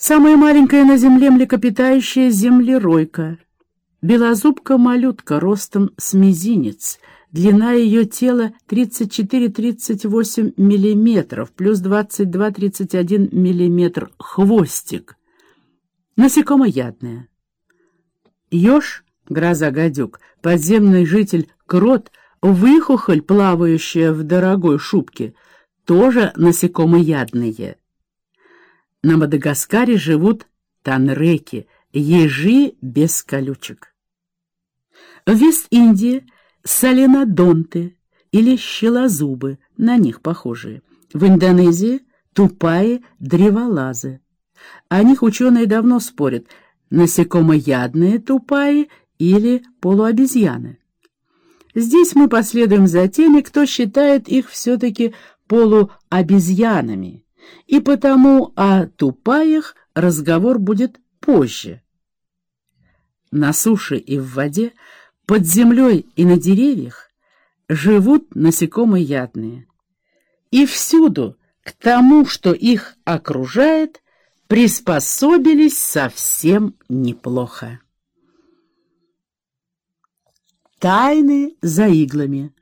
Самая маленькая на земле млекопитающая — землеройка. Белозубка-малютка ростом с мизинец. Длина ее тела 34-38 мм, плюс 22-31 мм хвостик. Насекомоядная. Еж, гроза-гадюк, подземный житель крот, выхухоль, плавающая в дорогой шубке, тоже насекомоядные. На Мадагаскаре живут танреки, ежи без колючек. В Вест-Индии соленодонты или щелозубы, на них похожие. В Индонезии тупая древолазы. О них ученые давно спорят, насекомоядные тупаи или полуобезьяны. Здесь мы последуем за теми, кто считает их все-таки полуобезьянами, и потому о тупаях разговор будет позже. На суше и в воде, под землей и на деревьях живут насекомоядные. И всюду к тому, что их окружает, приспособились совсем неплохо. Тайны за иглами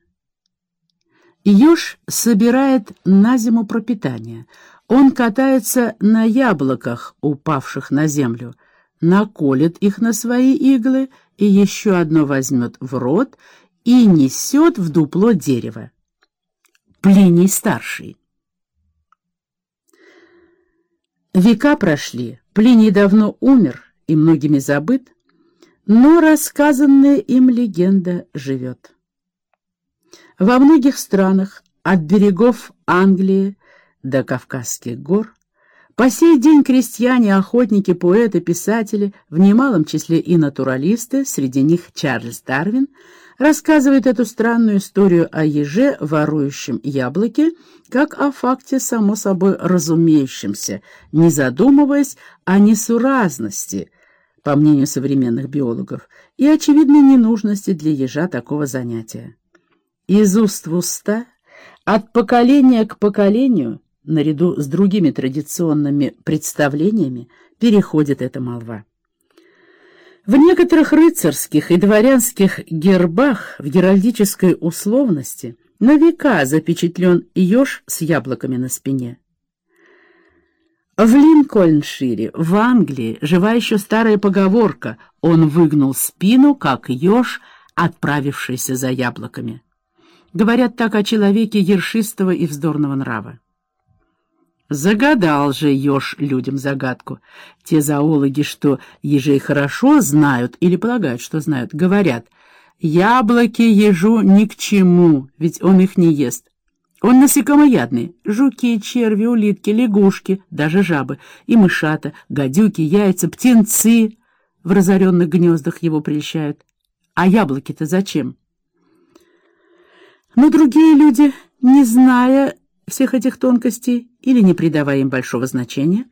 Еж собирает на зиму пропитание. Он катается на яблоках, упавших на землю, наколет их на свои иглы и еще одно возьмет в рот и несет в дупло дерева. Плиний старший. Века прошли, Плиний давно умер и многими забыт, но рассказанная им легенда живет. Во многих странах, от берегов Англии до Кавказских гор, по сей день крестьяне, охотники, поэты, писатели, в немалом числе и натуралисты, среди них Чарльз Дарвин, рассказывают эту странную историю о еже, ворующем яблоки, как о факте, само собой разумеющемся, не задумываясь о несуразности, по мнению современных биологов, и очевидной ненужности для ежа такого занятия. Из уст в уста, от поколения к поколению, наряду с другими традиционными представлениями, переходит эта молва. В некоторых рыцарских и дворянских гербах в геральдической условности на века запечатлен еж с яблоками на спине. В Линкольншире, в Англии, жива еще старая поговорка «он выгнул спину, как еж, отправившийся за яблоками». Говорят так о человеке ершистого и вздорного нрава. Загадал же еж людям загадку. Те зоологи, что ежей хорошо знают или полагают, что знают, говорят, яблоки ежу ни к чему, ведь он их не ест. Он насекомоядный. Жуки, черви, улитки, лягушки, даже жабы, и мышата, гадюки, яйца, птенцы в разоренных гнездах его прельщают. А яблоки-то зачем? Но другие люди, не зная всех этих тонкостей или не придавая им большого значения,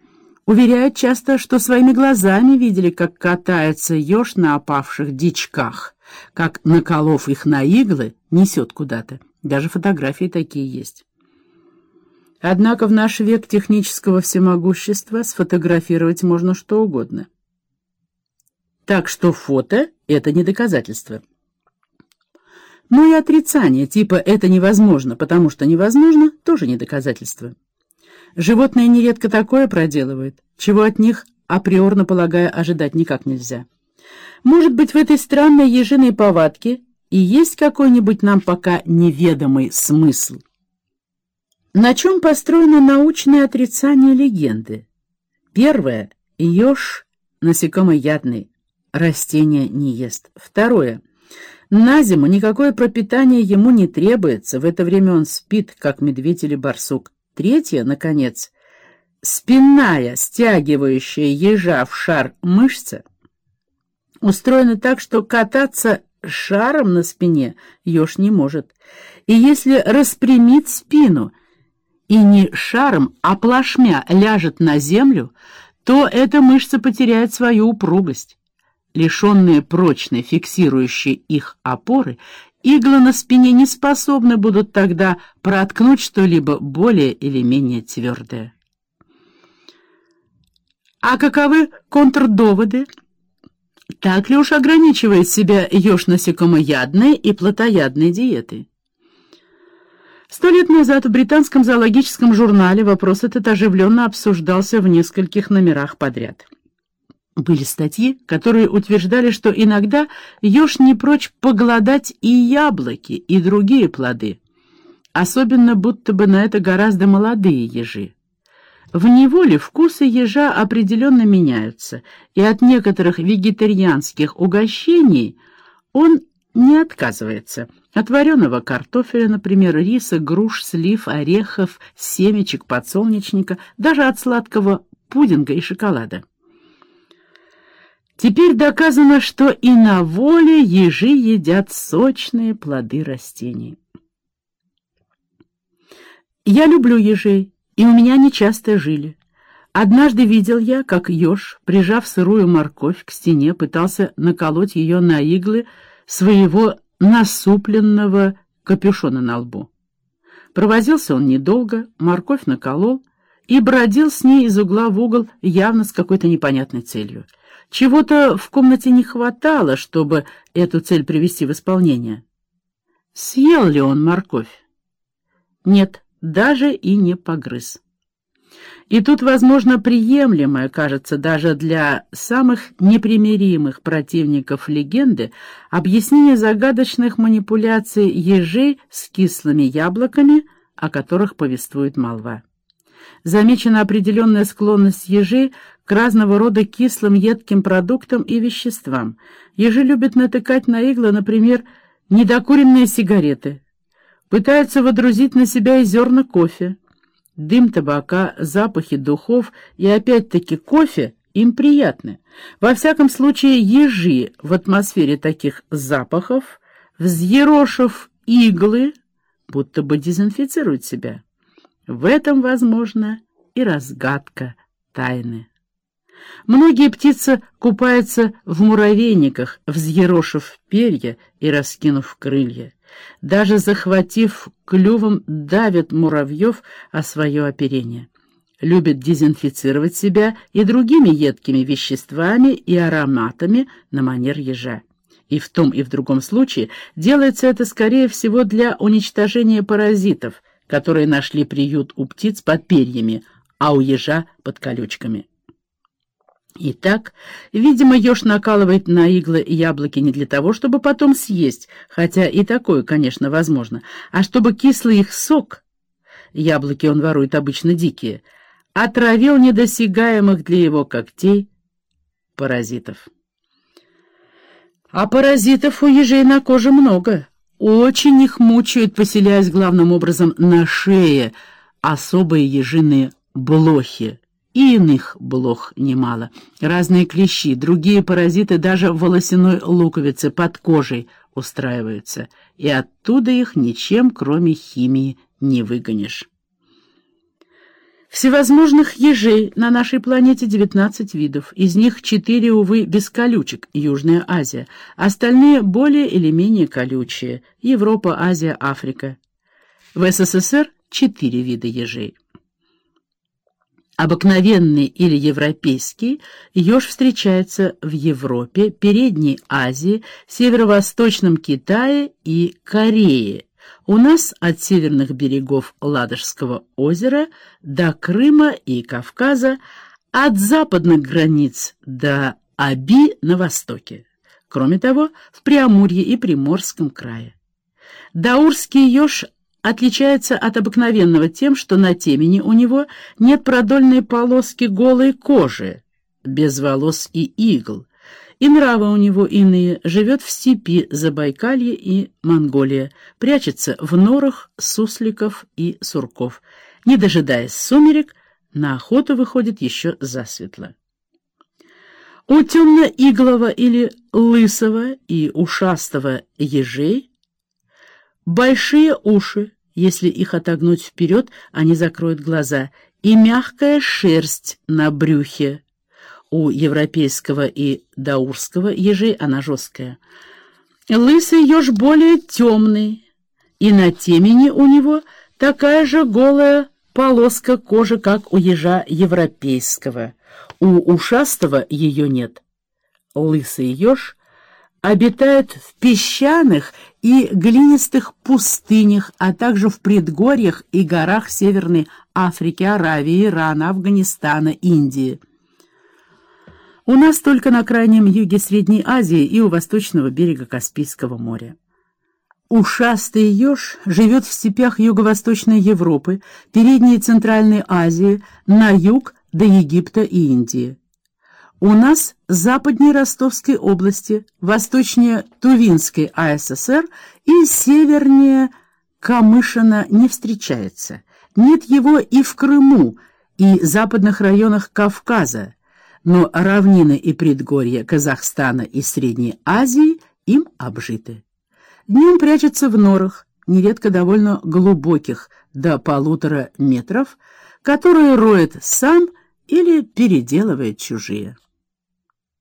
уверяют часто, что своими глазами видели, как катается еж на опавших дичках, как, наколов их на иглы, несет куда-то. Даже фотографии такие есть. Однако в наш век технического всемогущества сфотографировать можно что угодно. Так что фото — это не доказательство. Но и отрицание, типа «это невозможно, потому что невозможно», тоже не доказательство. Животные нередко такое проделывают, чего от них, априорно полагая, ожидать никак нельзя. Может быть, в этой странной ежиной повадке и есть какой-нибудь нам пока неведомый смысл? На чем построено научное отрицание легенды? Первое — еж насекомоядный, растения не ест. Второе — на зиму никакое пропитание ему не требуется, в это время он спит, как медведь или барсук. Третье, наконец, спинная, стягивающая ежа в шар мышца, устроена так, что кататься шаром на спине еж не может. И если распрямит спину и не шаром, а плашмя ляжет на землю, то эта мышца потеряет свою упругость. Лишенные прочной, фиксирующей их опоры, иглы на спине не способны будут тогда проткнуть что-либо более или менее твердое. А каковы контрдоводы? Так ли уж ограничивает себя еж насекомоядной и плотоядной диетой? Сто лет назад в британском зоологическом журнале вопрос этот оживленно обсуждался в нескольких номерах подряд. Были статьи, которые утверждали, что иногда еж не прочь поглодать и яблоки, и другие плоды. Особенно будто бы на это гораздо молодые ежи. В неволе вкусы ежа определенно меняются, и от некоторых вегетарианских угощений он не отказывается. От вареного картофеля, например, риса, груш, слив, орехов, семечек, подсолнечника, даже от сладкого пудинга и шоколада. Теперь доказано, что и на воле ежи едят сочные плоды растений. Я люблю ежей, и у меня они часто жили. Однажды видел я, как еж, прижав сырую морковь к стене, пытался наколоть ее на иглы, своего насупленного капюшона на лбу. Провозился он недолго, морковь наколол и бродил с ней из угла в угол явно с какой-то непонятной целью. Чего-то в комнате не хватало, чтобы эту цель привести в исполнение. Съел ли он морковь? Нет, даже и не погрыз. И тут, возможно, приемлемое, кажется, даже для самых непримиримых противников легенды, объяснение загадочных манипуляций ежей с кислыми яблоками, о которых повествует молва. Замечена определенная склонность ежей к разного рода кислым едким продуктам и веществам. Ежи любят натыкать на иглы, например, недокуренные сигареты. Пытаются водрузить на себя и зерна кофе. Дым табака, запахи духов и опять-таки кофе им приятны. Во всяком случае, ежи в атмосфере таких запахов, взъерошив иглы, будто бы дезинфицируют себя. В этом, возможно, и разгадка тайны. Многие птицы купаются в муравейниках, взъерошив перья и раскинув крылья. Даже захватив клювом, давят муравьев о свое оперение. Любят дезинфицировать себя и другими едкими веществами и ароматами на манер ежа. И в том и в другом случае делается это, скорее всего, для уничтожения паразитов, которые нашли приют у птиц под перьями, а у ежа под колючками. Итак, видимо, еж накалывает на иглы яблоки не для того, чтобы потом съесть, хотя и такое, конечно, возможно, а чтобы кислый их сок, яблоки он ворует обычно дикие, отравил недосягаемых для его когтей паразитов. А паразитов у ежей на коже много. Очень их мучают, поселяясь главным образом на шее, особые ежиные блохи и иных блох немало. Разные клещи, другие паразиты даже в волосяной луковице под кожей устраиваются, и оттуда их ничем, кроме химии, не выгонишь. Всевозможных ежей на нашей планете 19 видов, из них 4, увы, без колючек, Южная Азия, остальные более или менее колючие, Европа, Азия, Африка. В СССР 4 вида ежей. Обыкновенный или европейский еж встречается в Европе, Передней Азии, Северо-Восточном Китае и Корее. У нас от северных берегов Ладожского озера до Крыма и Кавказа, от западных границ до Аби на востоке. Кроме того, в Преамурье и Приморском крае. Даурский еж отличается от обыкновенного тем, что на темени у него нет продольной полоски голой кожи, без волос и игл, и нравы у него иные, живет в степи Забайкалье и Монголия, прячется в норах сусликов и сурков. Не дожидаясь сумерек, на охоту выходит еще засветло. У темно-иглого или лысого и ушастого ежей большие уши, если их отогнуть вперед, они закроют глаза, и мягкая шерсть на брюхе. У европейского и даурского ежей она жесткая. Лысый еж более темный, и на темени у него такая же голая полоска кожи, как у ежа европейского. У ушастого ее нет. Лысый еж обитает в песчаных и глинистых пустынях, а также в предгорьях и горах Северной Африки, Аравии, Ирана, Афганистана, Индии. У нас только на крайнем юге Средней Азии и у восточного берега Каспийского моря. Ушастый еж живет в степях юго-восточной Европы, передней и центральной Азии, на юг до Египта и Индии. У нас западнее Ростовской области, восточнее Тувинской АССР и севернее Камышина не встречается. Нет его и в Крыму, и западных районах Кавказа, но равнины и предгорья Казахстана и Средней Азии им обжиты. Днем прячется в норах, нередко довольно глубоких, до полутора метров, которые роет сам или переделывает чужие.